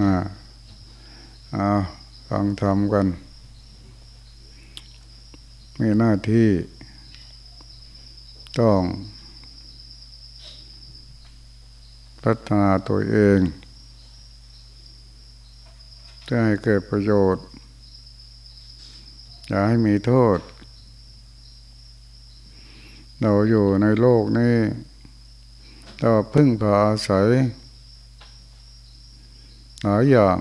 อ่าเอาฟังธรรมกัน มีหน้าที่ต้อง พัฒนาตัวเองเพื่อให้เกิดประโยชน์ อย่าให้มีโทษ เราอยู่ในโลกนี้เราพึ่งพาอาศัย หลายอย่าง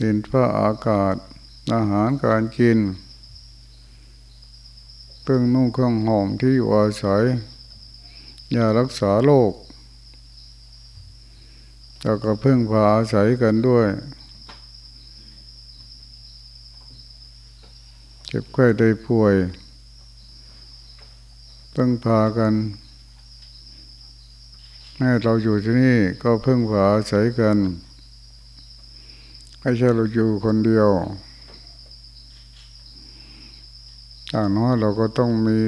ดินฟ้าอากาศ อาหารการกินเพิ่องนุ่งเครื่องหอมที่อยู่อาศัยยารักษาโรคแล้วก็พึ่งพาอาศัยกันด้วยเจ็บไข้ได้ป่วยพึ่งพากัน แม้เราอยู่ที่นี่ก็พึ่งพาอาศัยกันไม่ใช่เราอยู่คนเดียวอย่างน้อยเราก็ต้องมี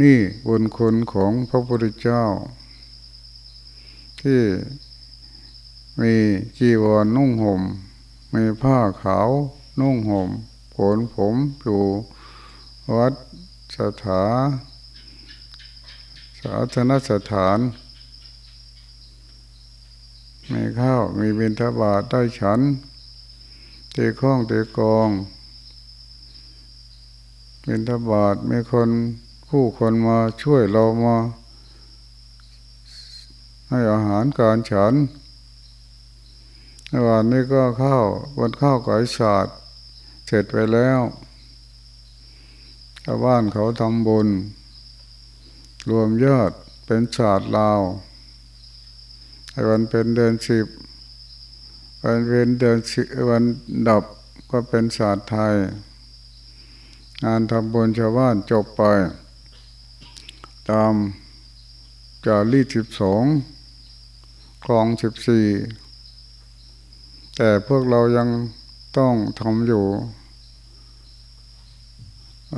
นี่บนคนของพระพุทธเจ้า ที่มีจีวรนุ่งหม่ม มีผ้าขาวนุ่งห่มผลผมอยู่วัดสถา สาธนสถานมีข้าวมีบิณฑบาตได้ฉันเตะข้องเตะกองบิณฑบาตมีคนผู้คนมาช่วยเรามา ให้อาหารการฉันวันนี้ก็ข้าววันข้าวไก่ศาสตร์เสร็จไปแล้วชาวบ้านเขาทำบุญ รวมยอดเป็นศาสตร์ลาวไอ้วันเป็นเดือนสิบวันเป็นเดือนสิวันดับก็เป็นศาสตร์ไทย งานทำบุญชาวบ้านจบไป ตามจารีสิบสองคลองสิบสี่แต่พวกเรายังต้องทำอยู่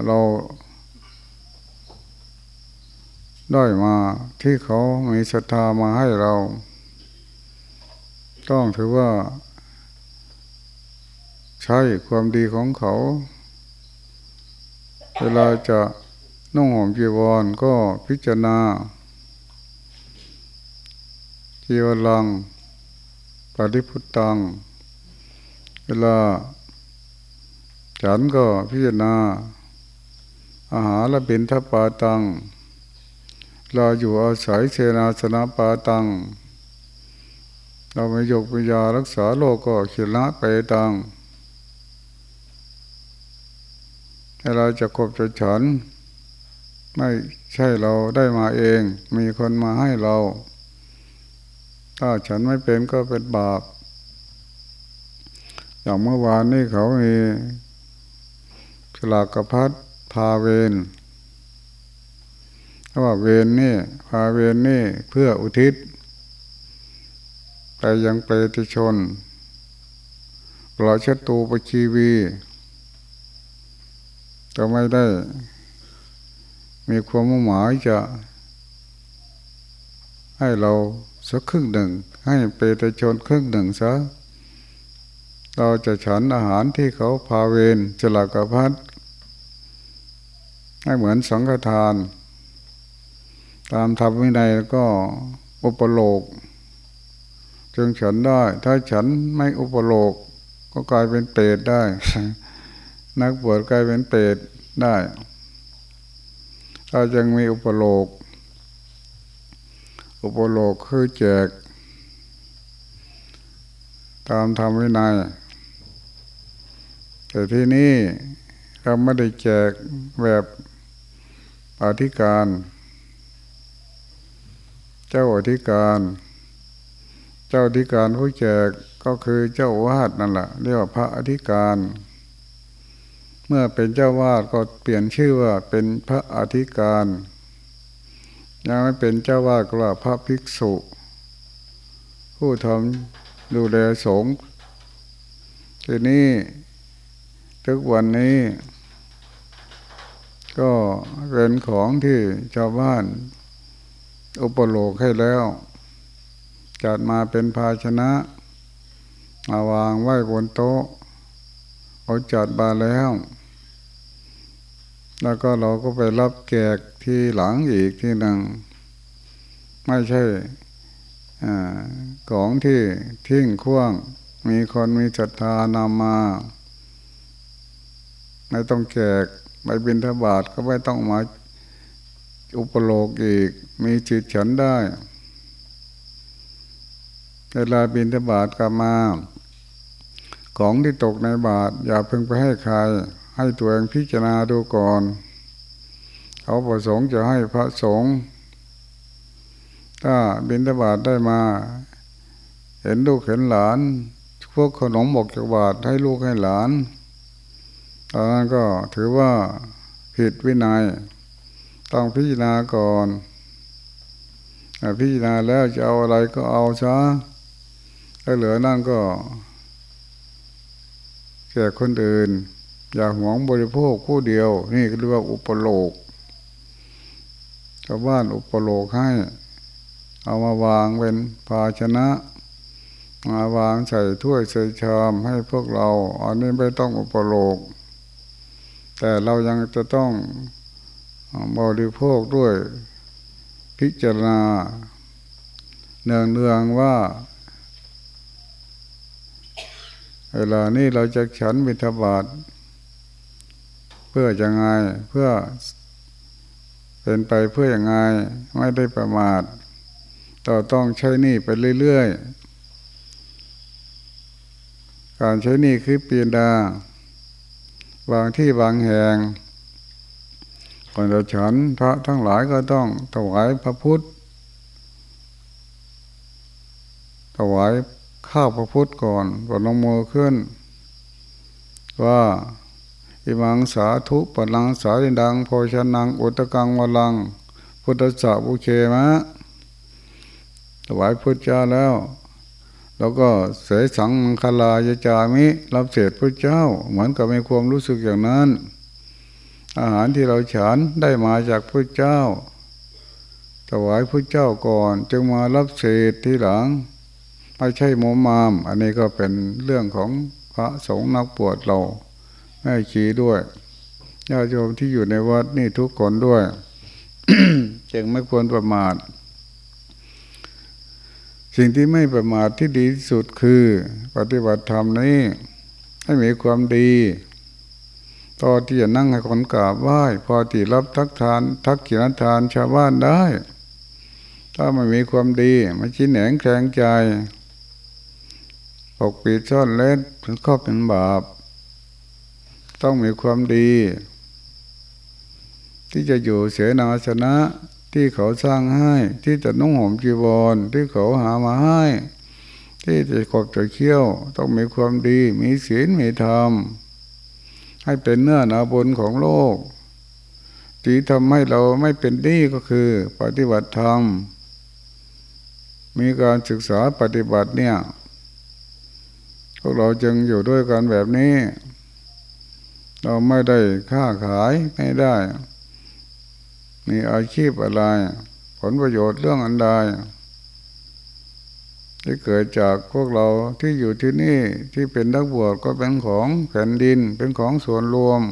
เรา ได้มาที่เขามีศรัทธามาให้เรา ต้องถือว่า ใช้ความดีของเขา เวลาจะนุ่งห่มจีวรก็พิจารณาจีวรังปฏิพุตตัง เวลาฉันก็พิจารณาอาหารและเป็นทปาตัง เราอยู่อาศัยเชนาสนะปาตัง เราไม่ยกปัญญารักษาโลกก็ขีละไปตังให้เราจะคบจะฉัน ไม่ใช่เราได้มาเอง มีคนมาให้เรา ถ้าฉันไม่เป็นก็เป็นบาป อย่างเมื่อวานนี้เขามีสลากพัดพาเวน ว่าเวนนี่พาเวนนี่เพื่ออุทิศไปยังเปรติชนปล่อยชตูปชีวีก็ไม่ได้ มีความมุ่งหมายจะ ให้เราสักครึ่งหนึ่ง ให้เปรตชนครึ่งหนึ่งซะเราจะฉันอาหารที่เขาพาเวนจลากพัดให้เหมือนสังฆทาน ตามธรรมวินัยก็อุปโลกจึงฉันได้ ถ้าฉันไม่อุปโลก ก็กลายเป็นเปรตได้ นักบวชกลายเป็นเปรตได้ ถ้ายังมีอุปโลก อุปโลกคือแจก ตามธรรมวินัยแต่ที่นี่เราไม่ได้แจกแบบอธิการ จ้าอธิการ เจ้าอธิการผู้แจกก็คือเจ้าวาดนั่นแหละเรียกว่าพระอธิการ เมื่อเป็นเจ้าวาดก็เปลี่ยนชื่อว่าเป็นพระอธิการยังไม่เป็นเจ้าวาดก็ว่าพระภิกษุ ผู้ทำดูแลสงฆ์ทีนี้ทุกวันนี้ ก็เป็นของที่ชาวบ้าน อุปโลกให้แล้ว จัดมาเป็นภาชนะมาวางไว้บนโต๊ะเขาจัดมาแล้ว แล้วก็เราก็ไปรับแขกที่หลังอีกที่หนึ่งไม่ใช่ของที่ทิ้งขว้างมีคนมีศรัทธานำมาไม่ต้องแขกไปบินทบาทก็ไม่ต้องมา อุปโลกอีกมีจิตฉันได้เวลาบินทบาทกลับมา ของที่ตกในบาท อย่าเพิ่งไปให้ใคร ให้ตัวเองพิจารณาดูก่อน เขาประสงค์จะให้พระสงฆ์ถ้าบินทบาทได้มา เห็นลูกเห็นหลาน พวกขนมบอกจากบาทให้ลูกให้หลานตอนนั้นก็ถือว่าผิดวินัย ต้องพิจารณาก่อนพิจารณาแล้วจะเอาอะไรก็เอาซะถ้าเหลือนั่นก็แก่คนอื่น อย่าหวงบริโภคผู้เดียว นี่เรียกว่าอุปโลกชาวบ้านอุปโลกให้ เอามาวางเป็นภาชนะ มาวางใส่ถ้วยใส่ชามให้พวกเรา อันนี้ไม่ต้องอุปโลก แต่เรายังจะต้อง บริโภคด้วย พิจารณา เนืองเนืองว่า เวลานี้เราจะฉันบิณฑบาตเพื่อจะไงเพื่อเป็นไปเพื่ออย่างไงไม่ได้ประมาทเราต้องใช้นี่ไปเรื่อยๆ การใช้นี่คือปีนดา บางที่บางแห่ง ก่อนจะฉันพระทั้งหลายก็ต้องถวายพระพุทธ ถวายข้าวพระพุทธก่อนก่อนลงมือขึ้น ว่าอิมังสาธุปนังสาริดังโพชนังอุตกังวลัง พุทธะบุเคมะถวายพุทธเจ้าแล้ว แล้วก็เสสังมังคลายจามิ รับเศษพระเจ้า เหมือนกับมีความรู้สึกอย่างนั้น อาหารที่เราฉันได้มาจากพระเจ้า ถวายพระเจ้าก่อน จึงมารับเศษที่หลังไม่ใช่โมมาม อันนี้ก็เป็นเรื่องของพระสงฆ์นักปวดเราแม่ชีด้วยญาติโยมที่อยู่ในวัดนี่ทุกคนด้วยจึงไม่ควรประมาท สิ่งที่ไม่ประมาทที่ดีที่สุดคือ ปฏิบัติธรรมนี้ ให้มีความดี พอที่จะนั่งให้คนกราบไหว้พอที่รับทักทาน ทักกินทานชาวบ้านได้ ถ้าไม่มีความดีมันชิ้แหนงแข็งใจปกปิดซ่อนเล่นถึงข้อเป็นบาป ต้องมีความดี ที่จะอยู่เสนาชนะที่เขาสร้างให้ ที่จะนุ่งห่มจีวรที่เขาหามาให้ ที่จะขบจะเคี้ยว ต้องมีความดี มีศีลมีธรรม ให้เป็นเนื้อหนาบุญของโลกที่ทำให้เราไม่เป็นดีก็คือ ปฏิบัติธรรม มีการศึกษาปฏิบัติเนี่ย พวกเราจึงอยู่ด้วยกันแบบนี้ เราไม่ได้ค้าขายไม่ได้ มีอาชีพอะไร ผลประโยชน์เรื่องอันใด ที่เกิดจากพวกเราที่อยู่ที่นี่ที่เป็นนักบวชก็เป็นของแผ่นดินเป็นของส่วนรวม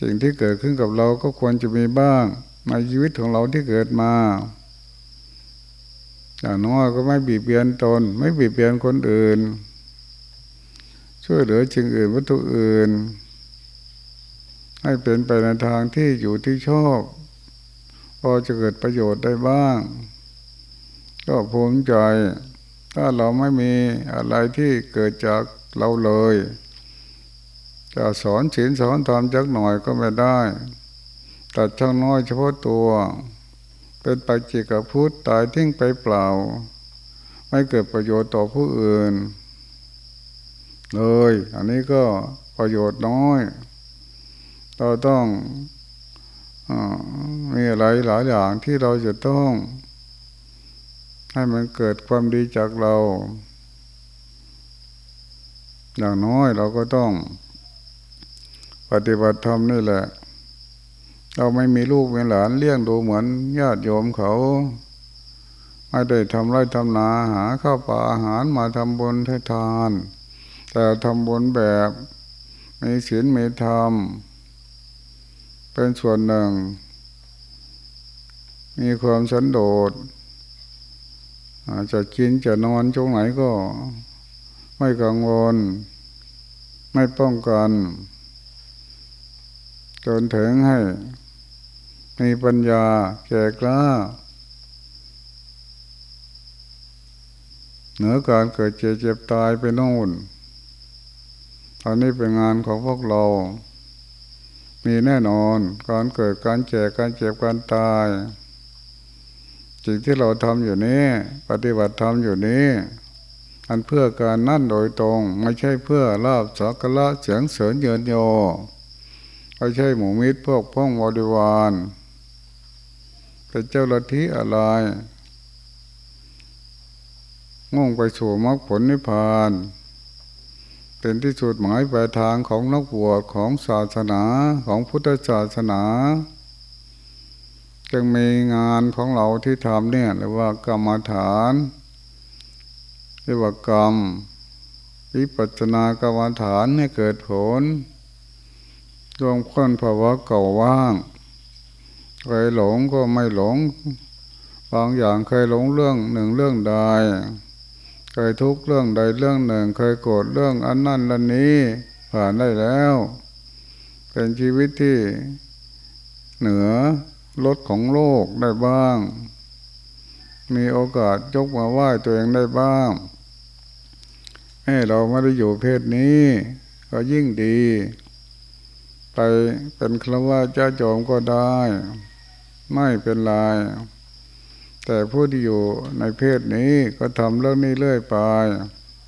สิ่งที่เกิดขึ้นกับเราก็ควรจะมีบ้างในชีวิตของเราที่เกิดมาอย่างน้อยก็ไม่บีบเบียนตน ไม่บีบเบียนคนอื่น ช่วยเหลือจึงอื่นวัตถุอื่น ให้เป็นไปในทางที่อยู่ที่ชอบ พอจะเกิดประโยชน์ได้บ้าง ก็ภูมิใจ ถ้าเราไม่มีอะไรที่เกิดจากเราเลย จะสอนศีลสอนธรรมจักหน่อยก็ไม่ได้ตัดช่างน้อยเฉพาะตัว เป็นปัจจิกพุทธตายทิ้งไปเปล่า ไม่เกิดประโยชน์ต่อผู้อื่น เลย อันนี้ก็ประโยชน์น้อย เราต้องอมีอะไรหลายอย่างที่เราจะต้อง ให้มันเกิดความดีจากเรา อย่างน้อยเราก็ต้อง ปฏิบัติธรรมนี่แหละ เราไม่มีลูกมีหลานเลี้ยงดูเหมือนญาติโยมเขาไม่ได้ทำไรทำนาหาข้าวปลาอาหารมาทำบุญให้ทาน แต่ทำบุญแบบมีศีลมีธรรม เป็นส่วนหนึ่ง มีความสันโดษ อาจจะกินจะนอนช่วงไหนก็ ไม่กังวล ไม่ป้องกัน จนถึงให้ มีปัญญาแก่กล้าเหนือการเกิดเจ็บเจ็บตายไปโน่น ตอนนี้เป็นงานของพวกเรา มีแน่นอน การเกิดการเจ็บการเจ็บการตาย สิ่งที่เราทำอยู่นี้ ปฏิบัติทำอยู่นี้ อันเพื่อการนั่นโดยตรง ไม่ใช่เพื่อลาบสักละเสียงเสริญเยินโยไม่ใช่หมูมิตรพวกพ้องบริวารเป็นเจ้าลัทธิอะไรง่งไปสู่มรรคผลนิพพาน เป็นที่สุดหมายปลายทางของนักบวชของศาสนาของพุทธศาสนา จึงมีงานของเราที่ทำเนี่ยเรียกว่ากรรมฐานเรียกว่ากรรมวิปัจนากรรมฐานให้เกิดผลรวมค้นภาวะเก่าว่างเคยหลงก็ไม่หลง บางอย่างเคยหลงเรื่องหนึ่งเรื่องใด เคยทุกเรื่องใดเรื่องหนึ่ง เคยโกรธเรื่องอันนั้นอันนี้ผ่านได้แล้ว เป็นชีวิตที่เหนือ ลดของโลกได้บ้าง มีโอกาสยกมาไหว้ตัวเองได้บ้างให้เราไม่ได้อยู่เพศนี้ ก็ยิ่งดี ไปเป็นครว่าเจ้าโจมก็ได้ ไม่เป็นไรแต่ผู้ที่อยู่ในเพศนี้ก็ทำเรื่องนี้เรื่อยไป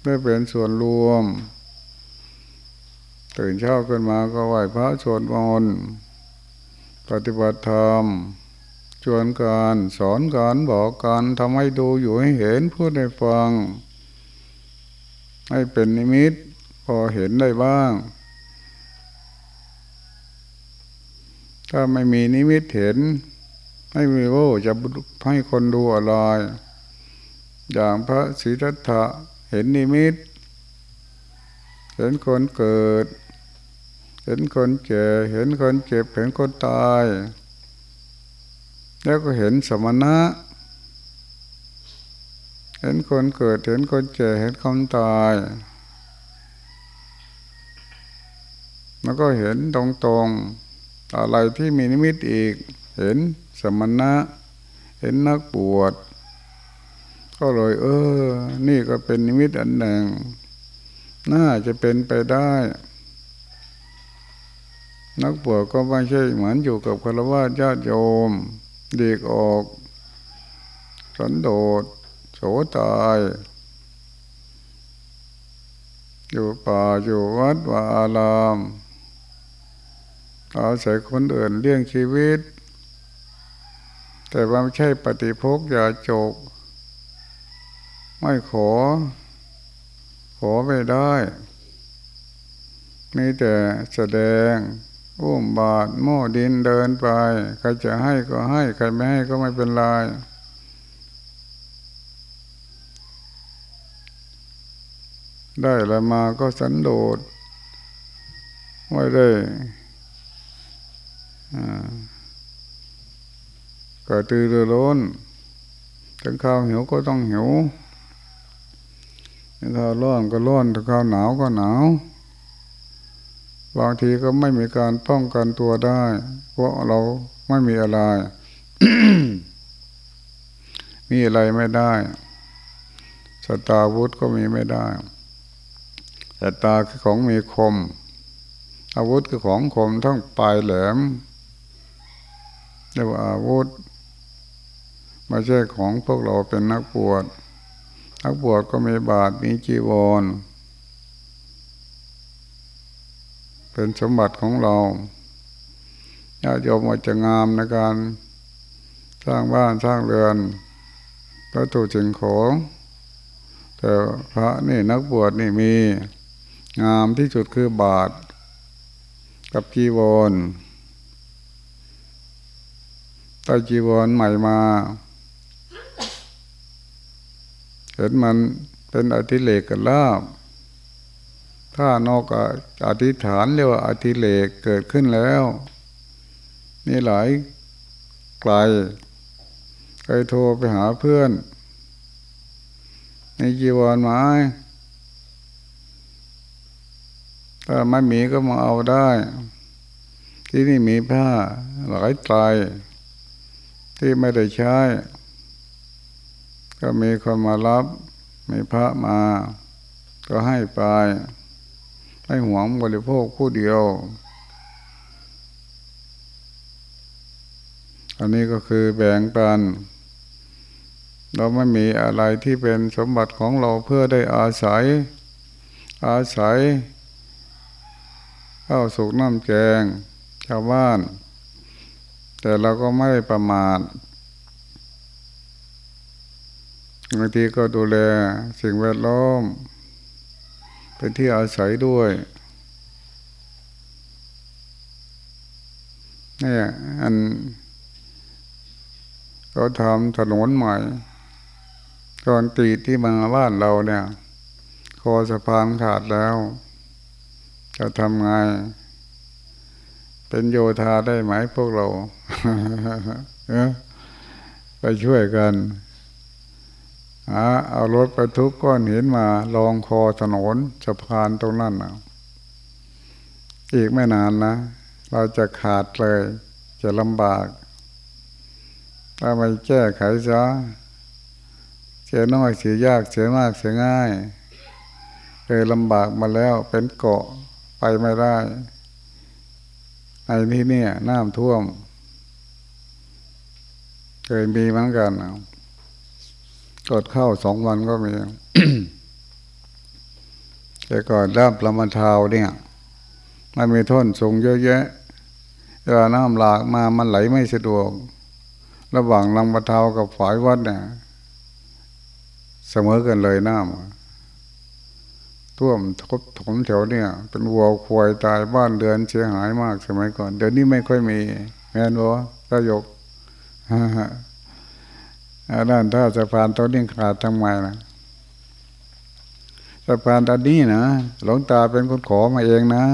เพื่เป็นส่วนรวม ตื่นเช้าขึ้นมาก็ไหว้พระสวดมนต์ ปฏิบัติธรรมชวนการสอนการบอกการทำให้ดูอยู่ให้เห็นพูดให้ฟัง ให้เป็นนิมิต พอเห็นได้บ้าง ถ้าไม่มีนิมิตเห็นไม่มีโอ้จะให้คนดูอะไร อย่างพระศรีรัตถะเห็นนิมิต เห็นคนเกิด เห็นคนแก่เห็นคนเจ็บเห็นคนตาย แล้วก็เห็นสมณะ เห็นคนเกิดเห็นคนแก่เห็นคนตายแล้วก็เห็นตรงๆ อะไรที่มีนิมิตอีก เห็นสมณะ เห็นนักบวช ก็เลยเออ นี่ก็เป็นนิมิตอันหนึ่ง น่าจะเป็นไปได้ นักบวชก็ไม่ใช่เหมือนอยู่กับคารวะญาติโยมเด็กออก สันโดษโสตาย อยู่ป่าอยู่วัดวาอารามอาศัยคนอื่นเลี้ยงชีวิต แต่ว่าไม่ใช่ปฏิภคอย่าโจก ไม่ขอ ขอไม่ได้ มีแต่แสดง อุ้มบาทโม่ดินเดินไปใครจะให้ก็ให้ ใครไม่ให้ก็ไม่เป็นไรได้แล้วมาก็สันโดษไม่ได้ก็ตือรือร้นถึงข้าวหิวก็ต้องหิวถึงข้าวร้อนก็ร้อนถึงข้าวหนาวก็หนาว บางทีก็ไม่มีการป้องกันตัวได้ เพราะเราไม่มีอะไร มีอะไรไม่ได้สตาวุธก็มีไม่ได้สตาคือของมีคม อาวุธคือของคมทั้งปลายแหลมเรียกว่าอาวุธไม่ใช่ของพวกเราเป็นนักบวชนักบวชก็มีบาตรมีจีวร เป็นสมบัติของเราญาติโยมอาจจะงามในการสร้างบ้านสร้างเรือนวัตถุสิ่งของแต่พระนี่นักบวชนี่มีงามที่สุดคือบาตรกับจีวรใต้จีวรใหม่มา เห็นมันเป็นอธิเลกกับลาบ ถ้านอกอธิษฐานเรียกว่าอธิเลกเกิดขึ้นแล้วนี่หลายไกลเคยโทรไปหาเพื่อน ในจีวรไม้ถ้าไม่มีก็มาเอาได้ ที่นี่มีผ้าหลายไตรที่ไม่ได้ใช้ ก็มีคนมารับ มีพระมา ก็ให้ไป ให้หวงบริโภคผู้เดียว อันนี้ก็คือแบ่งปัน เราไม่มีอะไรที่เป็นสมบัติของเราเพื่อได้อาศัย อาศัยข้าวสุกน้ำแกงชาวบ้าน แต่เราก็ไม่ประมาทบางทีก็ดูแลสิ่งแวดล้อม เป็นที่อาศัยด้วยนี่อันเขาทำถนนใหม่ตอนตีที่มาบ้านเราเนี่ย คอสะพานขาดแล้ว จะทำไง เป็นโยธาได้ไหมพวกเรา ไปช่วยกัน เอารถไปทุกก้อนหินมาลองคอถนนสะพานตรงนั้นนะอีกไม่นานนะ เราจะขาดเลย จะลำบาก ถ้าไม่แก้ไขซะเสียน้อยเสียยากเสียมากเสียง่ายเคยลำบากมาแล้วเป็นเกาะไปไม่ได้ในที่นี่น้ำท่วม เคยมีเหมือนกัน กดเข้าสองวันก็มีแต่ก่อนรับละมันเทาวเนี่ยมันมีท่อนสูงเยอะแยะเวลาน้ำหลากมามันไหลไม่สะดวก ระหว่างลำมะเทากับฝายวัดเนี่ยเสมอกันเลยน้ำท่วมทบถมแถวเนี่ย เป็นวัวควายตายบ้านเรือนเสียหายมากสมัยก่อน เดี๋ยวนี้ไม่ค่อยมีแม่นวะก็ยก ด้านถ้าสะพานตัวนี้ขาดทำไมนะสะพานตอนนี้นะหลวงตาเป็นคนขอมาเองนะ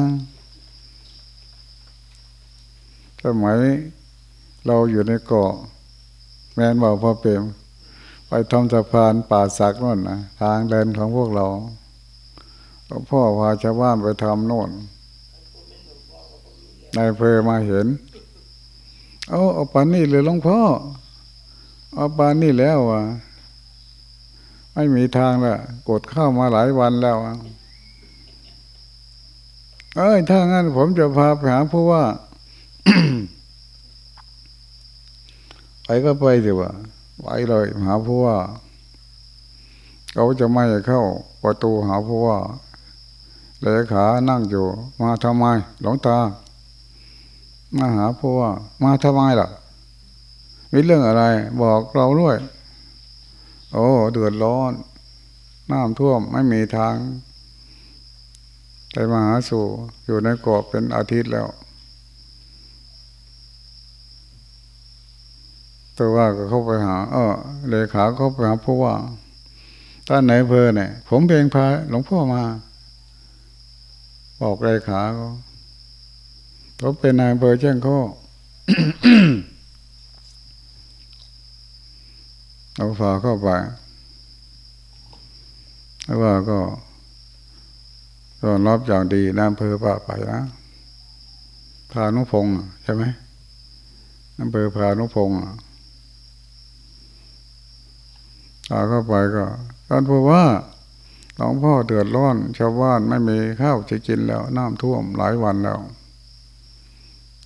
สมัยเราอยู่ในเกาะ แม่นบอกพ่อเปรมไปทำสะพานป่าสักนั่นนะทางเดินของพวกเราพ่อพาชาวบ้านไปทำโน่นนายเพอมาเห็น เอาเอาปานนี่เลยหลวงพ่อ เอาปานนี่แล้วอะไม่มีทางละกดเข้ามาหลายวันแล้วเอ้ยถ้างั้นผมจะพาไปหาผู้ว่าไปก็ไปดีว่าไปเลยหาผู้ว่าเขาจะไม่เข้าประตูหาผู้ว่าเลขานั่งอยู่ มาทำไม หลวงตา มาหาผู้ว่า มาทำไมล่ะ มีเรื่องอะไร บอกเราด้วย โอ้เดือดร้อนน้ำท่วมไม่มีทางไปมาหาสู่อยู่ในเกาะเป็นอาทิตย์แล้ว ตัวว่าก็เข้าไปหา เออเลขาเข้าไปหาผู้ว่าท่านไหนเพอเนี่ย ผมเองพาหลวงพ่อมา บอกเลขาเขาเขาเป็นนายเพอแจ้งข้อ เอาฝาเข้าไปแล้วว่าก็ตอนรับอย่างดีน้ำเพอป่าไปนะพานุพงศ์ใช่ไหมน้ำเพอพานุพงศ์พาเข้าไปก็ท่านพูดว่าหลวงพ่อเดือดร้อน ชาวบ้านไม่มีข้าวจะกินแล้ว น้ำท่วมหลายวันแล้ว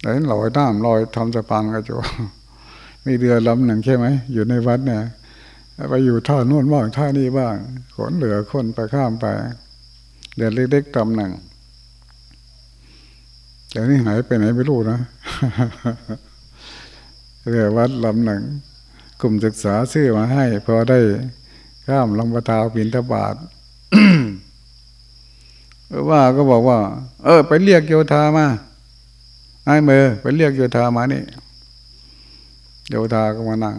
ไหนลอยน้ำลอยทำสะพานกระจก มีเรือลำหนึ่งใช่ไหมอยู่ในวัดเนี่ยไปอยู่ท่าโน่นบ้างท่านี้บ้างขนเหลือคนไปข้ามไปเรือเล็กๆลำหนึ่งแต่นี่หายไปไหนไม่รู้นะเรือวัดลำหนึ่งกลุ่มศึกษาซื้อมาให้พอได้ข้ามลำปะทาวปินทบาทว่าก็บอกว่า เออ ไปเรียกโยธามาไอ้เมอไปเรียกโยธามานี่ โยธาก็มานั่ง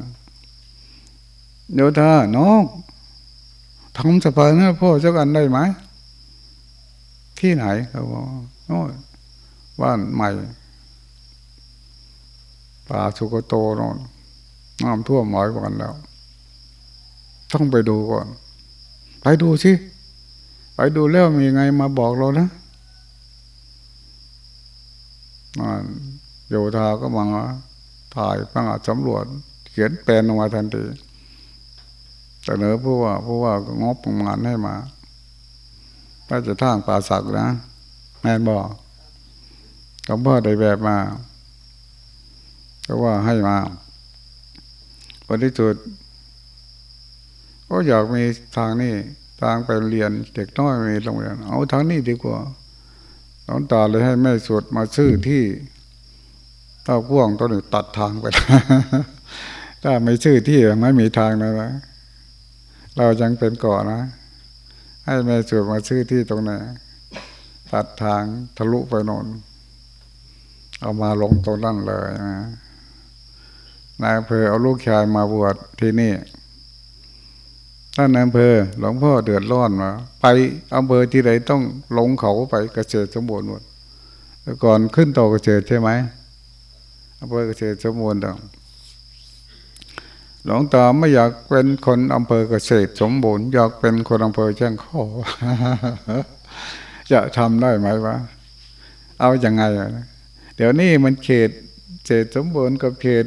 โยธาน้องทำสะพานให้พ่อสักอันได้ไหม ที่ไหนเขาบอกโอ้บ้านใหม่ ป่าสุกโตนอนน้ำท่วมหมอยก่อนแล้ว ต้องไปดูก่อน ไปดูสิ ไปดูแล้วมีไงมาบอกเรานะโยธาก็มา ถ่ายพังอาสำรวจ เขียนแปลนออกมาทันทีแต่เนอผู้ว่าผู้ว่าก็งบประมาณให้มาถ้าจะทางป่าสักนะแม่บอกก็บ่ได้แบบมาก็ว่าให้มาวันที่สุดก็อยากมีทางนี้ทางไปเรียนเด็กน้อยมีโรงเรียน เอาทางนี้ดีกว่าน้องตาเลยให้แม่สวดมาซื้อที่ ถ้าพ่วงต้นตัดทางไปถ้าไม่ซื้อที่ไม่มีทางนะนะเรายังเป็นเกาะนะ ให้แม่สวดมาซื้อที่ตรงไหนตัดทางทะลุไปโนนเอามาลงตรงนั้นเลยนะนายอำเภอเอาลูกชายมาบวชที่นี่ท่านนายอำเภอหลวงพ่อเดือดร้อนมาไปอำเภอที่ไหนต้องลงเขาไปกเกษตรสมบูรณ์หมดก่อนขึ้นต่อเกษตรใช่ไหม อำเภอเกษตรสมบูรณ์ดังหลวงตาไม่อยากเป็นคนอำเภอเกษตรสมบูรณ์อยากเป็นคนอำเภอแจ้งข้อจะทำได้ไหมวะเอาอย่างไงเดี๋ยวนี้มันเขตเศษสมบูรณ์กับเขต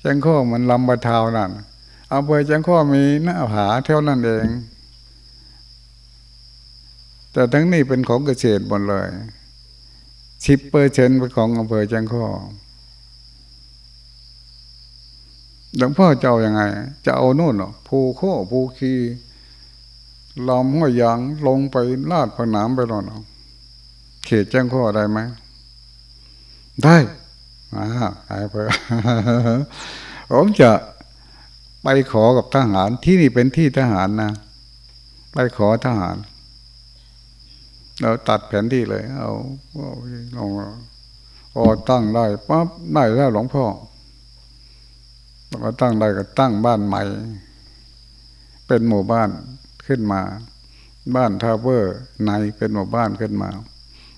แจ้งข้อมันลำบะเทานั่นอำเภอแจ้งข้อมีหน้าผาเท่านั้นเอง แต่ทั้งนี้เป็นของเกษตรหมดเลยสิบเปอร์เซ็นต์เป็นของอำเภอแจ้งข้อ หลวงพ่อจะเอาอยัางไง จะเอาโน่นหรอภูโคภูคีลอมห้อยยางลงไปลาดผนามไปหรอเขตแจ้งข้อได้ไหมได้อ่าหายไปผมจะไปขอกับทหารที่นี่เป็นที่ทหารนะ ไปขอทหาร เราตัดแผนที่เลย เอาลงพอตั้งได้ปั๊บได้แล้วหลวงพ่อ แล้วก็ตั้งได้ก็ตั้งบ้านใหม่ เป็นหมู่บ้านขึ้นมา บ้านทาวเวอร์ในเป็นหมู่บ้านขึ้นมา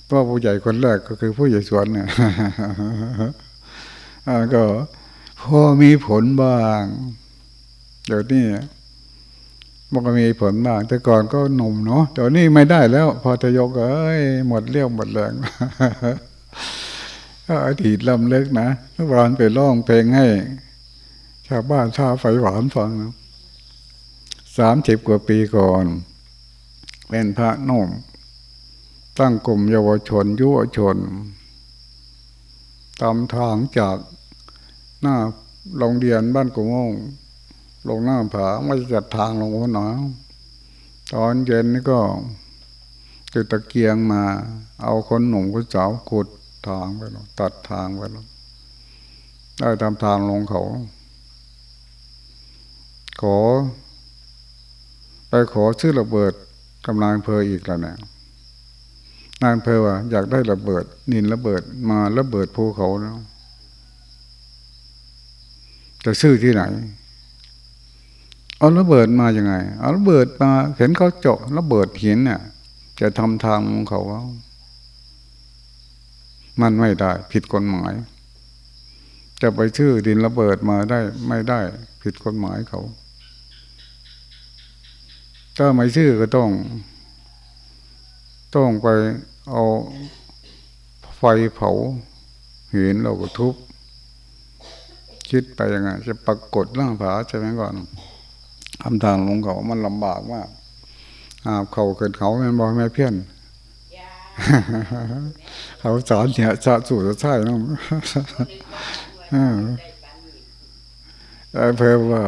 เพราะผู้ใหญ่คนแรกก็คือผู้ใหญ่สวนเนี่ยก็พอมีผลบ้างเดี๋ยวนี้มันก็มีผลบ้าง แต่ก่อนก็หนุ่มเนาะเดี๋ยวนี้ไม่ได้แล้ว พอจะยกเอ้ยหมดเรี่ยวหมดแรงก็อดีตลำเลิกนะเมื่อวานไปร้องเพลงให้ ชาวบ้านชาวไฟหวานฟังสามสิบกว่าปีก่อน เป็นพระนุ่มตั้งกลุ่มเยาวชนยุวชนตามทางจากหน้าโรงเรียนบ้านกุมงลงหน้าผาไม่จัดทางลงหัวหนอตอนเย็นนี่ก็จุดตะเกียงมา เอาคนหนุ่มคนสาวขุดทางไปล้วตัดทางไปแล้วได้ทำทางลงเขา ขอ ไปขอชื่อระเบิดกำลังเพออีกแล้วเนี่ยนางเพอว่าอยากได้ระเบิด นินระเบิดมาระเบิดภูเขาแล้วจะซื้อที่ไหน เอาระเบิดมาอย่างไง เอาระเบิดมาเห็นเขาเจาะระเบิดหินเนี่ยจะทำทางของเขาว่ามันไม่ได้ ผิดกฎหมาย จะไปชื่อดินระเบิดมาได้ไม่ได้ ผิดกฎหมายเขา ถ้าไม่ชื่อก็ต้อง ต้องไปเอาไฟเผาหินเราก็ทุบ คิดไปยังไงจะปรากฏร่างผาใช่ไหมก่อนทำทางลงเขามันลำบากมากอาบเขาเกิดเขาแม่บอกแม่เพี้ยนเขาสอนเนี่ยจะสู่จะใช่น้องแต่เพิ่มว่า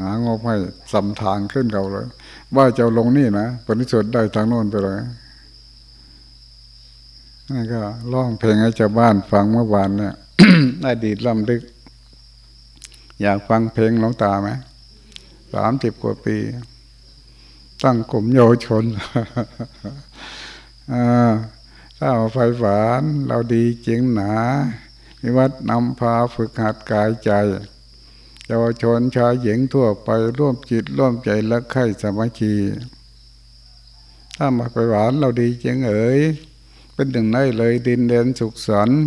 หางบให้สำทางขึ้นเขาเลย ว่าจะลงนี่นะผลที่สุดได้ทางโน้นไปเลยนี่นก็ร้องเพลงให้ชาวบ้านฟังเมื่อวานเนี่ยอดีตล่ำลึก อยากฟังเพลงหลวงตาไหมสามสิบกว่าปี ตั้งกลุ่มโยชนถ้าไฟฝานเราดีจริงหนามีวัดนำพาฝึกหัดกายใจ เยาวชนชายหญิงทั่วไปร่วมจิตร่วมใจและไข่สมัคคีถ้ามาไปหวานเราดีจริงเอ๋ยเป็นหนึ่งในเลยดินเดนสุขสันต์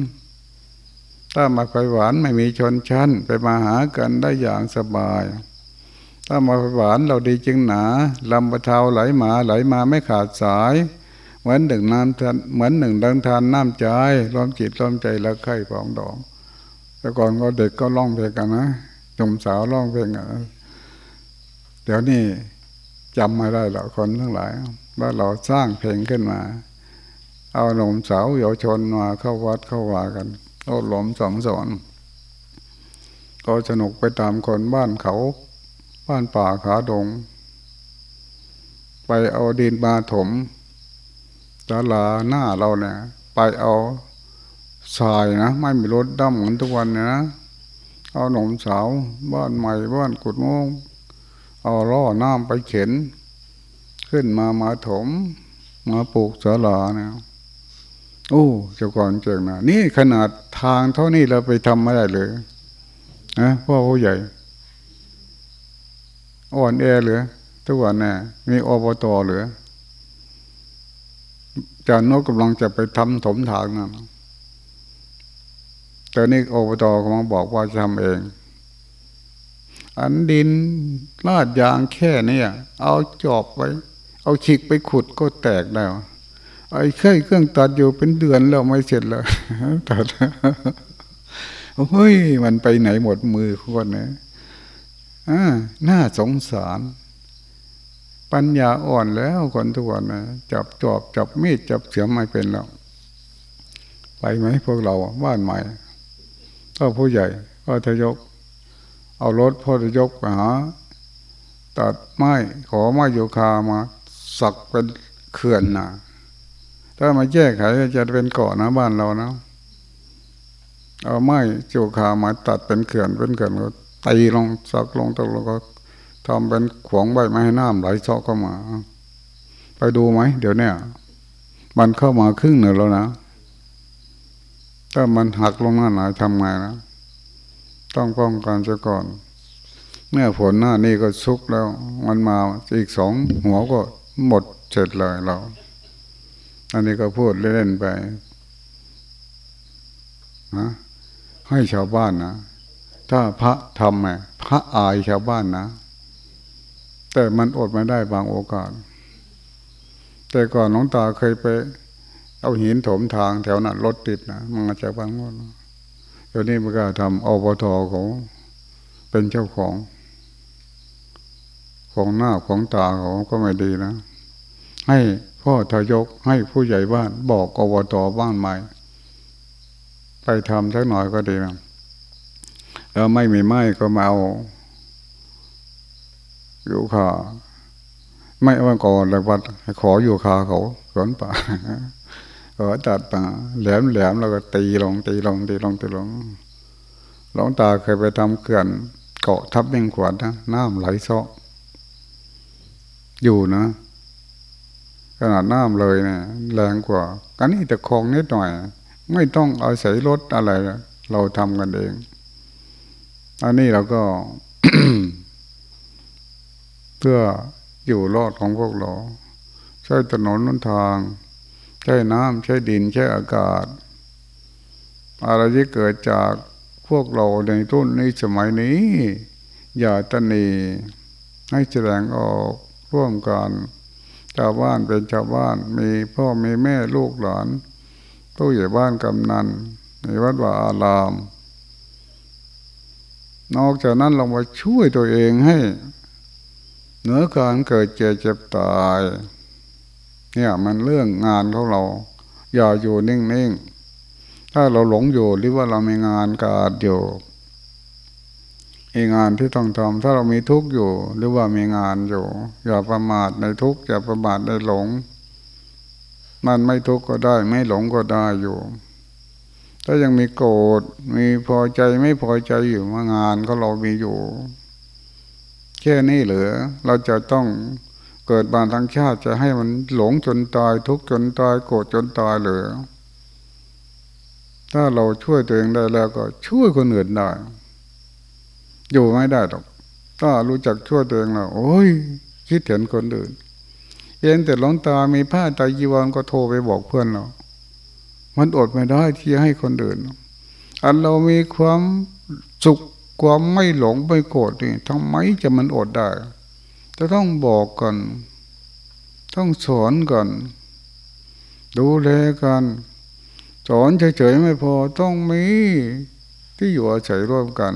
ถ้ามาไปหวานไม่มีชนชั้นไปมาหากันได้อย่างสบาย ถ้ามาไปหวานเราดีจริงหนาลำปะเทาไหลมาไหลมาไม่ขาดสาย เหมือนหนึ่งน้ำเหมือนหนึ่งดังทานน้ำใจร่วมจิตร่วมใจและไข่ปองดองแต่ก่อนก็เด็กก็ร้องเพลงกันนะ หนุ่มสาวร้องเพลงเดี๋ยวนี้จำไม่ได้หรอกคนทั้งหลาย ว่าเราสร้างเพลงขึ้นมา เอาหนุ่มสาวเยาวชนมาเข้าวัดเข้าวากันโอ้หลมสองสอนก็สนุกไปตามคนบ้านเขา บ้านป่าขาดง ไปเอาดินมาถมศาลาหน้าเราเนี่ย ไปเอาทรายนะ ไม่มีรถดำเหมือนทุกวันนะ เอาหนุ่มสาวบ้านใหม่บ้านกุดโมงเอาล่อน้ำไปเข็น ขึ้นมามาถม มาปลูกศาลาเนี่ยโอ้เจ้าก่อนเจ้านะนี่ขนาดทางเท่านี้เราไปทำไม่ได้เลยนะพ่อผู้ใหญ่ อ่อนแอเหลือทุกวันน่ะมีอบตเหลือจานนกกำลังจะไปทำถมทางนั่น แต่นี่อบตกำลังบอกว่าจะทำเอง อันดินลาดยางแค่นี้เอาจอบไว้ เอาฉีกไปขุดก็แตกแล้วไอ้เครื่องเครื่องตัดอยู่เป็นเดือนแล้วไม่เสร็จเลยตัดเฮ้ยมันไปไหนหมดมือคนนี่ยอ่าน่าสงสาร ปัญญาอ่อนแล้วคนทุกวันนะจับจอบจับมีดจับเสียมไม่เป็นแล้ว ไปไหมพวกเราบ้านใหม่ ก็ผู้ใหญ่ก็ทยก เอารถพ่อทยกไปหาตัดไม้ขอไม้โยคามาสักเป็นเขื่อนนะถ้ามาแยกไขจะเป็นเกาะนะบ้านเรานะเอาไม้โยคามาตัดเป็นเขื่อนเป็นเขื่อนก็ตีลงสักลงตกลงก็ทำเป็นขวงใบไม้ให้น้ำไหลซอกเข้ามา ไปดูไหมเดี๋ยวเนี้ยมันเข้ามาครึ่งหนึ่งแล้วนะ ถ้ามันหักลงหน้าไหนทำไงนะต้องป้องกันซะก่อน เมื่อฝนหน้านี่ก็ซุกแล้ว มันมาอีกสองหัวก็หมดเสร็จเลยเรา อันนี้ก็พูดเล่นๆไปนะให้ชาวบ้านนะถ้าพระทำไงพระอายชาวบ้านนะ แต่มันอดไม่ได้บางโอกาส แต่ก่อนน้องตาเคยไป เอาหินถมทางแถวนั้นรถติดนะมันจากบางโน้นเดี๋ยวนี้มันก็ทำอบทเขาเป็นเจ้าของ ของหน้าของตาเขาก็ไม่ดีนะ ให้พ่อทายกให้ผู้ใหญ่บ้านบอกอบตบ้านใหม่ ไปทำสักหน่อยก็ดีนะแล้วไม่มีไม้ก็มาเอาอยู่คาไม่เอาก่อนเลยวัดขออยู่คาเขาสวนป่า ก็ตัดป่าแหลมแหลมแล้วก็ตีลงตีลงตีลงตีลงหลวงตาเคยไปทำเขื่อนเกาะทับเบ่งขวดนะน้ำไหลซอกอยู่นะ ขนาดน้ำเลยเนะี่ยแรงกว่ากันนี้แต่คลองนิดหน่อย ไม่ต้องเอาใส่รถอะไร เราทำกันเอง อันนี้เราก็ เพื่ออยู่รอดของพวกเราใช้ถนนนนทาง ใช้น้ำใช้ดินใช้อากาศ อะไรที่เกิดจากพวกเราในต้นในสมัยนี้ อย่าตนีให้แสดงออกร่วมกันชาวบ้านเป็นชาวบ้านมีพ่อมีแม่ลูกหลานผู้ใหญ่บ้านกำนันในวัดว่าอาราม นอกจากนั้นเรามาช่วยตัวเองให้ เหนือการเกิดเจ็บเจ็บตาย เนี่ยมันเรื่องงานของเรา อย่าอยู่นิ่งๆ ถ้าเราหลงอยู่หรือว่าเรามีงานการอยู่มีงานที่ต้องทำถ้าเรามีทุกข์อยู่ หรือว่ามีงานอยู่ อย่าประมาทในทุกข์อย่าประมาทในหลง มันไม่ทุกข์ก็ได้ ไม่หลงก็ได้อยู่ ถ้ายังมีโกรธมีพอใจไม่พอใจอยู่มางานก็เรามีอยู่แค่นี้เหลือเราจะต้อง เกิดบานทั้งชาติจะให้มันหลงจนตายทุกจนตายโกรธจนตายเหลือถ้าเราช่วยตัวเองได้แล้วก็ช่วยคนอื่นได้ อยู่ไม่ได้หรอก ถ้ารู้จักช่วยตัวเองแล้วโอ้ย คิดเห็นคนอื่นเอ็นแต่หลงตามีผ้าตายีวรก็โทรไปบอกเพื่อนเรา มันอดไม่ได้ที่ให้คนอื่น อันเรามีความสุขความไม่หลงไม่โกรธนี่ทำไมจะมันอดได้ จะต้องบอกกัน ต้องสอนกัน ดูแลกัน สอนเฉยๆไม่พอต้องมีที่อยู่อาศัยร่วมกัน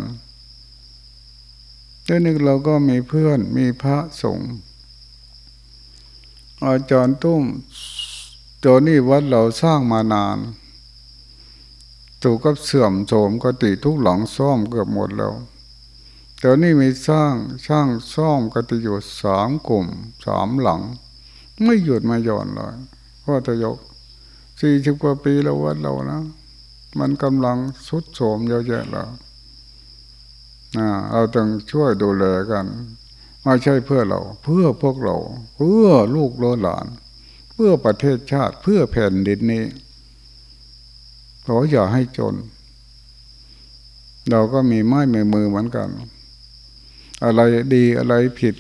เรื่องนึงเราก็มีเพื่อนมีพระสงฆ์อาจารย์ตุ้มตัวนี้วัดเราสร้างมานานถูกกับเสื่อมโทรมกติทุกหลังซ่อมเกือบหมดแล้ว แต่นี้มีสร้างช่างซ่อมกติยู่สามกลุ่มสามหลัง ไม่หยุดไม่หย่อนเลยพ่อจะยกสี่สิบกว่าปีแล้ววัดเรานะ มันกำลังสุดโทมเยอะแยะแล้วเราต้องช่วยดูแลกันไม่ใช่เพื่อเรา เพื่อพวกเรา เพื่อลูกหลาน เพื่อประเทศชาติเพื่อแผ่นดินนี้ขออย่าให้จน เราก็มีไม้มีมือเหมือนกัน อะไรดีอะไรผิด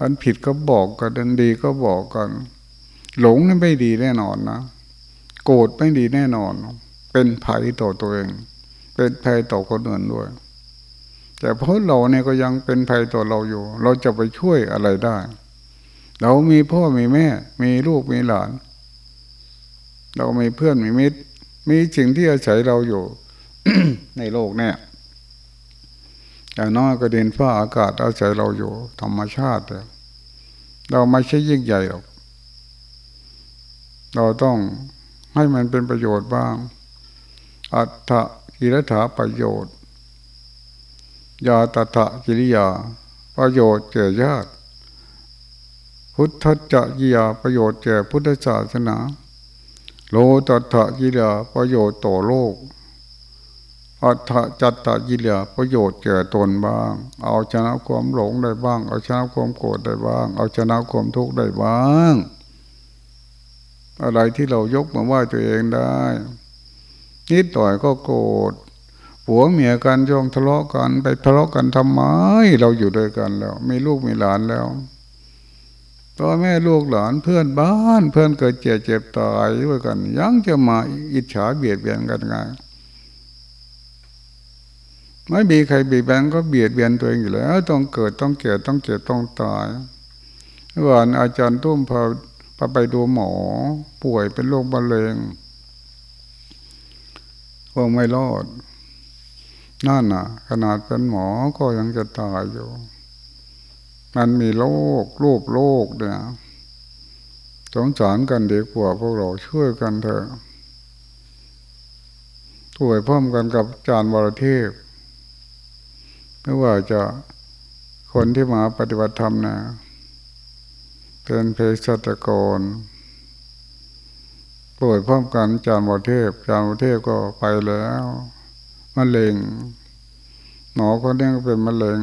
อันผิดก็บอกกันอันดีก็บอกกัน หลงนี่ไม่ดีแน่นอนนะโกรธไม่ดีแน่นอน เป็นภัยต่อตัวเอง เป็นภัยต่อคนอื่นด้วย แต่เพราะเราเนี่ยก็ยังเป็นภัยต่อเราอยู่ เราจะไปช่วยอะไรได้ เรามีพ่อมีแม่ มีลูกมีหลาน เรามีเพื่อนมีมิตร มีสิ่งที่อาศัยเราอยู่ ในโลกเนี่ย อย่างน้อยก็ดินฟ้าอากาศอาศัยเราอยู่ธรรมชาติเราไม่ใช่ยิ่งใหญ่หรอกเราต้องให้มันเป็นประโยชน์บ้าง อัตถกิริถาประโยชน์ยาตถะกิริยา ประโยชน์แก่ญาติ พุทธจักกิยาประโยชน์แก่พุทธศาสนา โลตตถะกิเลสประโยชน์ต่อโลก อัตจัตตะกิเลสประโยชน์แก่ตนบ้าง เอาชนะความหลงได้บ้าง เอาชนะความโกรธได้บ้าง เอาชนะความทุกข์ได้บ้าง อะไรที่เรายกมาว่าตัวเองได้ นิดหน่อยก็โกรธผัวเมียกันย่องทะเลาะกันไปทะเลาะกันทำไม เราอยู่ด้วยกันแล้ว มีลูกมีหลานแล้วพ่อแม่ลูกหลานเพื่อนบ้าน เพื่อนเกิดเจ็บเจ็บตายด้วยกัน ยังจะมาอิจฉาเบียดเบียนกันไง ไม่มีใครเบียดเบียนก็เบียดเบียนตัวเองอยู่แล้ว ต้องเกิดต้องเกิดต้องเจ็บต้องตายวันอาจารย์ตุ้มพาพาไปดูหมอ ป่วยเป็นโรคมะเร็งคงไม่รอดนั่นน่ะ ขนาดเป็นหมอก็ยังจะตายอยู่ มันมีโลกรูปโลกเนี่ยสงสารกันเดีกว่าพวกเราช่วยกันเถอะถวยพร้อมกันกับจานวรเทพ ไม่ว่าจะคนที่มาปฏิบัติธรรมนะเป็นเพศสัตกรป่วยพร้อมกันจานวเทพจานวเทพก็ไปแล้วมะเร็งหมอคนนี้ก็เป็นมะเร็ง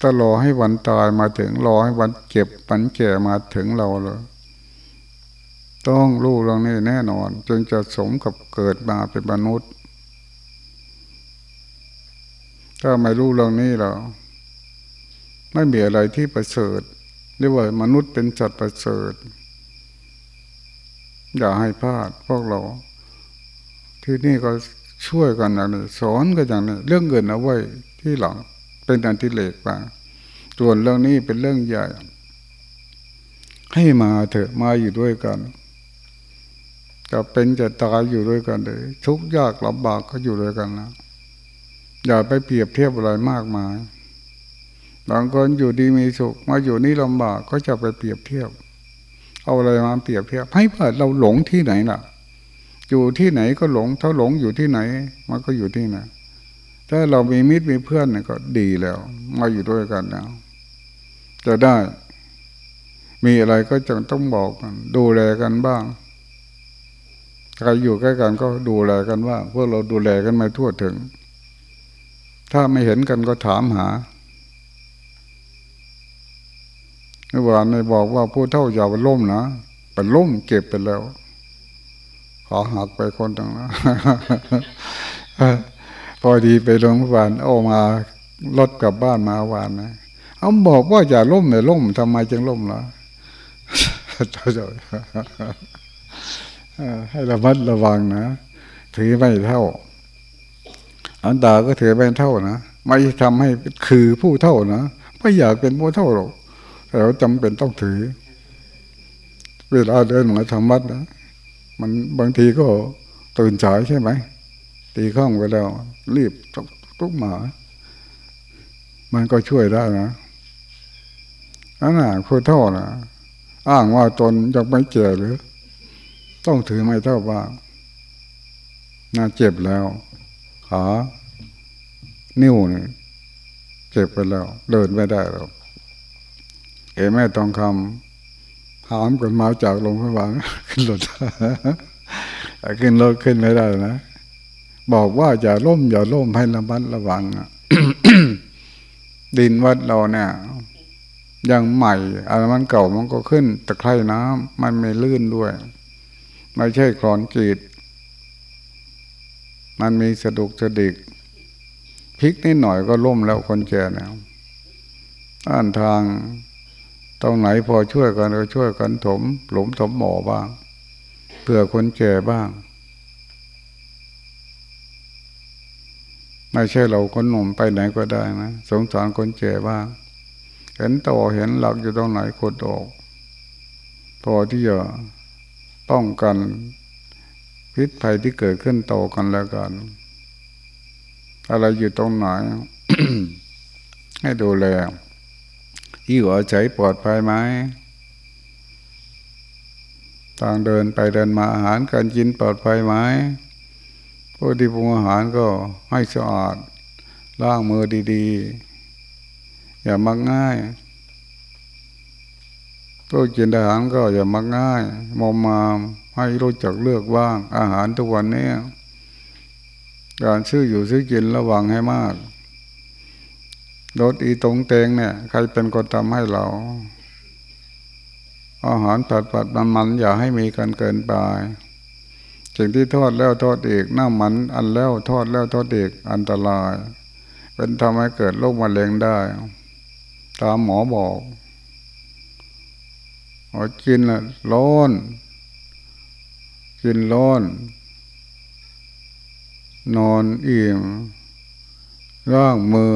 ถ้ารอให้วันตายมาถึงรอให้วันเจ็บปันแก่มาถึงเราเลยต้องรู้เรื่องนี้แน่นอน จึงจะสมกับเกิดมาเป็นมนุษย์ ถ้าไม่รู้เรื่องนี้เราไม่มีอะไรที่ประเสริฐเรียกว่ามนุษย์เป็นจัดประเสริฐ อย่าให้พลาดพวกเรา ที่นี่ก็ช่วยกันอย่างนี้สอนกันอย่างนี้เรื่องเงินเอาไว้ที่หลังเป็นอันที่เล็กไปส่วนเรื่องนี้เป็นเรื่องใหญ่ ให้มาเถอะมาอยู่ด้วยกันจะเป็นจะตายอยู่ด้วยกันเลยทุกยากลำบากก็อยู่ด้วยกันนะ อย่าไปเปรียบเทียบอะไรมากมายบางคนอยู่ดีมีสุขมาอยู่นี่ลำบากก็จะไปเปรียบเทียบ เอาอะไรมาเปรียบเทียบ ให้เพื่อเราหลงที่ไหนล่ะ อยู่ที่ไหนก็หลงถ้าหลงอยู่ที่ไหน มันก็อยู่ที่ไหนถ้าเรามีมิตรมีเพื่อนก็ดีแล้ว มาอยู่ด้วยกันแล้วจะได้ มีอะไรก็จะต้องบอกกัน ดูแลกันบ้างใครอยู่ใกล้กันก็ดูแลกันว่าพวกเราดูแลกันม่ทั่วถึง ถ้าไม่เห็นกันก็ถามหาเมื่อวานในบอกว่าผู้เท่าอย่าไปล่มนะไปล่มเก็บไปแล้ว ขอหักไปคนต่างนะพอดีไปโรงพยาบาลเอามารถกลับบ้านมาวานนะเอาบอกว่าอย่าล่มเลยล่มทำไมจึงล่มล่ะให้ระมัดระวังนะ ถือไม่เท่า อันดาก็ถือไม่เท่านะไม่ทำให้คือผู้เท่านะไม่อยากเป็นผู้เท่าหรอกแต่เราจำเป็นต้องถือ เวลาเดินมาทำวัดนะมันบางทีก็ตื่นสายใช่ไหมตีข้องไปแล้ว รีบทุกหมา มันก็ช่วยได้นะนั่นน่ะผู้เท่านะอ้างว่าตนยังไม่เจ็บหรือ ต้องถือไม่เท่าบ้างน่าเจ็บแล้ว ขา นิ้วนี่เจ็บไปแล้ว เดินไม่ได้แล้วเอ๋แม่ทองคำหามกันมาจากโรงพยาบาลขึ้นรถขึ้นรถขึ้นไม่ได้นะบอกว่าอย่าล่มอย่าล่มให้ระมัดระวังดินวัดเราเนี่ยยังใหม่อะไรมันเก่ามันก็ขึ้นตะไคร่น้ำมันไม่ลื่นด้วย ไม่ใช่คลอนจีด มันมีสะดุกสะดิกพลิกนิดหน่อยก็ล่มแล้วคนแก่เนี่ยอ่านทางตรงไหนพอช่วยกันก็ช่วยกันถม หลุมถมหมอบ้างเพื่อคนแก่บ้าง ไม่ใช่เราคนหนุ่มไปไหนก็ได้นะสงสารคนแก่บ้าง เห็นต่อเห็นหลักอยู่ตรงไหนกดออก พอที่จะป้องกัน พิษภัยที่เกิดขึ้นต่อกันแล้วกันอะไรอยู่ตรงไหน ให้ดูแลที่หัวใจปลอดภัยไหมทางเดินไปเดินมาอาหารการกินปลอดภัยไหมผู้ที่ปรุงอาหารก็ให้สะอาดล้างมือดีๆ อย่ามักง่ายผู้กินอาหารก็อย่ามักง่ายมอมมาม ให้รู้จักเลือกว่าง อาหารทุกวันนี้การซื้ออยู่ซื้อกินระวังให้มากรถอีตรงเตงเนี่ย ใครเป็นคนทำให้เรา อาหารผัดผัดมันมันอย่าให้มีกันเกินไปสิ่งที่ทอดแล้วทอดอีกน้ามัน อันแล้วทอดแล้วทอดอีกอันตราย เป็นทำให้เกิดโรคมะเร็งได้ ตามหมอบอกอกินละร้อน กินร้อน นอนอิ่มร่างมือ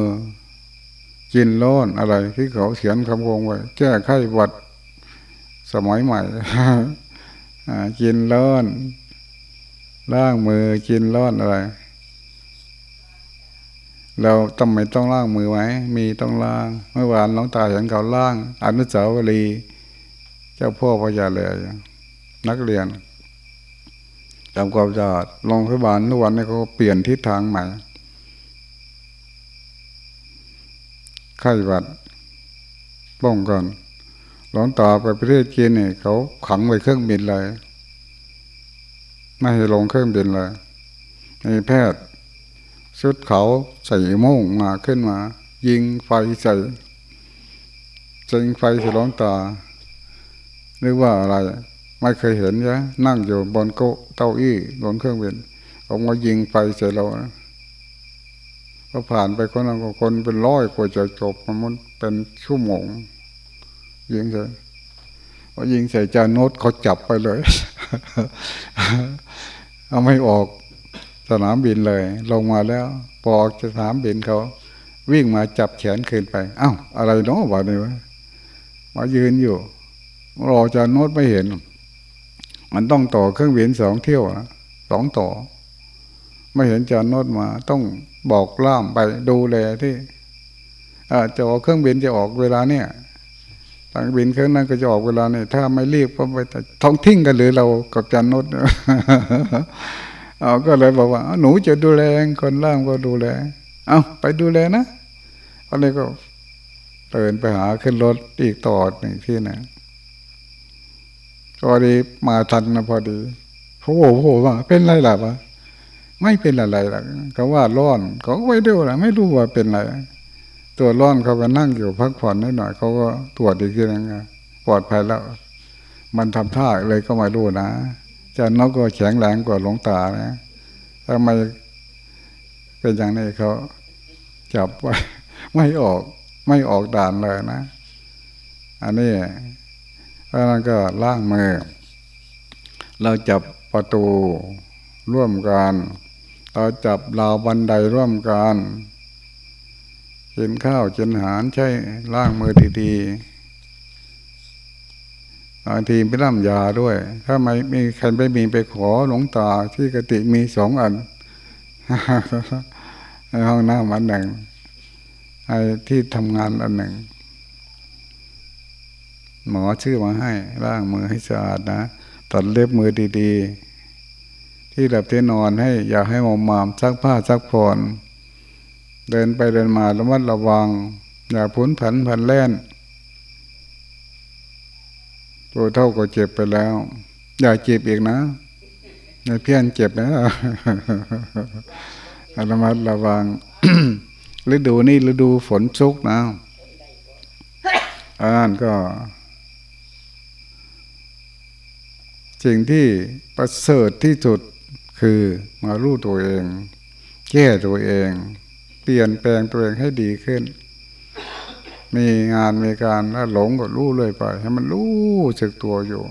กินร้อนอะไร ที่เขาเขียนคำคงไว้ แก้ไขวัดสมัยใหม่กินร้อนล้างมือกินร้อนอะไร เราต้องไม่ต้องล้างมือไหมมีต้องล้าง เมื่อวานน้องตาเห็นเขาล้าง อนุสาวรีย์เจ้าพ่อพญาเลยนักเรียน ทำความสะอาดโรงพยาบาลทุกวันนี้เขาเปลี่ยนทิศทางใหม่ไข้หวัดป้องกันหลวงตาไปประเทศจีนเนี่ยเขาขังไว้เครื่องบินเลย ไม่ให้ลงเครื่องบินเลยมีแพทย์ชุดเขาใส่โม่งมาขึ้นมา ยิงไฟใส่จิงไฟใส่หลวงตาหรือว่าอะไร ไม่เคยเห็นยะนั่งอยู่บนโกเต้าอี้บนเครื่องบินเขามายิงไฟใส่เรานะก็ผ่านไปคนละคนเป็นร้อยกว่าจะจบมันเป็นชั่วโมงยิงใส่พอยิงใส่จานโน้ตเขาจับไปเลย เอาไม่ออกสนามบินเลย ลงมาแล้วพอสนามบินเขาวิ่งมาจับแขนขึ้นไป เอ้า อะไรเนาะวะเนี่ยวะมายืนอยู่รอจานโน้ตไม่เห็น มันต้องต่อเครื่องบินสองเที่ยวนะสองต่อ ไม่เห็นจานโน้ตมา ต้องบอกล่ามไปดูแลที่จะออกเครื่องบินจะออกเวลาเนี่ยทางบินเครื่องนั้นก็จะออกเวลาเนี่ยถ้าไม่รีบก็ไปท้องทิ้งกันหรือเรากับจันนดเอาก็เลยบอกว่า หนูจะดูแลคนล่ามก็ดูแล เอาไปดูแลนะอันนี้ก็เดินไปหาขึ้นรถอีกต่อหนึ่งที่นะ พอดีมาทันนะพอดีโอ้โหว่าเป็นไรล่ะวะไม่เป็นอะไรหรอกเขาว่าร้อนเขาก็ไม่ดูแหละไม่รู้ว่าเป็นอะไรตัวร้อนเขาก็นั่งอยู่พักผ่อนนิดหน่อยเขาก็ตรวจอีกทีนึงปลอดภัยแล้ว มันทำท่าเลยก็ไม่รู้นะจะนกก็แข็งแรงกว่าหลวงตานะทำไมเป็นอย่างนี้เขาจับไว้ไม่ออกไม่ออกด่านเลยนะ อันนี้ เพราะนั้นก็ล่างมือ เราจับประตูร่วมกัน เราจับราวบันไดร่วมกันกินข้าวกินอาหารใช้ล่างมือดีๆบางทีไปร่ำยาด้วย ถ้าไม่มีใครไม่มีไปขอหลวงตาที่กติมีสองอันในห้องน้ำอันหนึ่งไอ้ที่ทำงานอันหนึ่ง หมอชื่อมาให้ล้างมือให้สะอาดนะตัดเล็บมือดีๆ ที่หลับที่นอนให้อย่าให้มอมมามซักผ้าซักผ่อนเดินไปเดินมาระมัดระวัง อย่าพุนผันผันแล่นตัวเท่าก็เจ็บไปแล้ว อย่าเจ็บอีกนะในเพี้ยนเจ็บนะระมัดระวังฤดูนี้ฤดูฝนชุกนะอันนั้นก็ สิ่งที่ประเสริฐที่สุดคือมารู้ตัวเอง แก้ตัวเอง เปลี่ยนแปลงตัวเองให้ดีขึ้น มีงานมีการแล้วหลงก็รู้เลยไป ให้มันรู้สึกตัวอยู่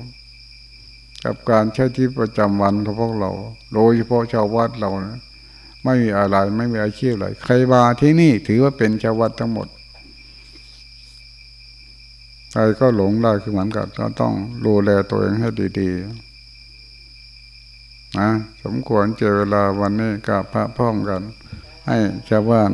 กับการใช้ชีวิตประจำวันของพวกเรา โดยเฉพาะชาววัดเรานะไม่มีอะไรไม่มีอาชีพอะไรใครมาที่นี่ถือว่าเป็นชาววัดทั้งหมด ใครก็หลงได้คือเหมือนกันก็ต้องดูแลตัวเองให้ดีๆนะสมควรเจอเวลาวันนี้กับพระพร้อมกัน ให้ชาวบ้าน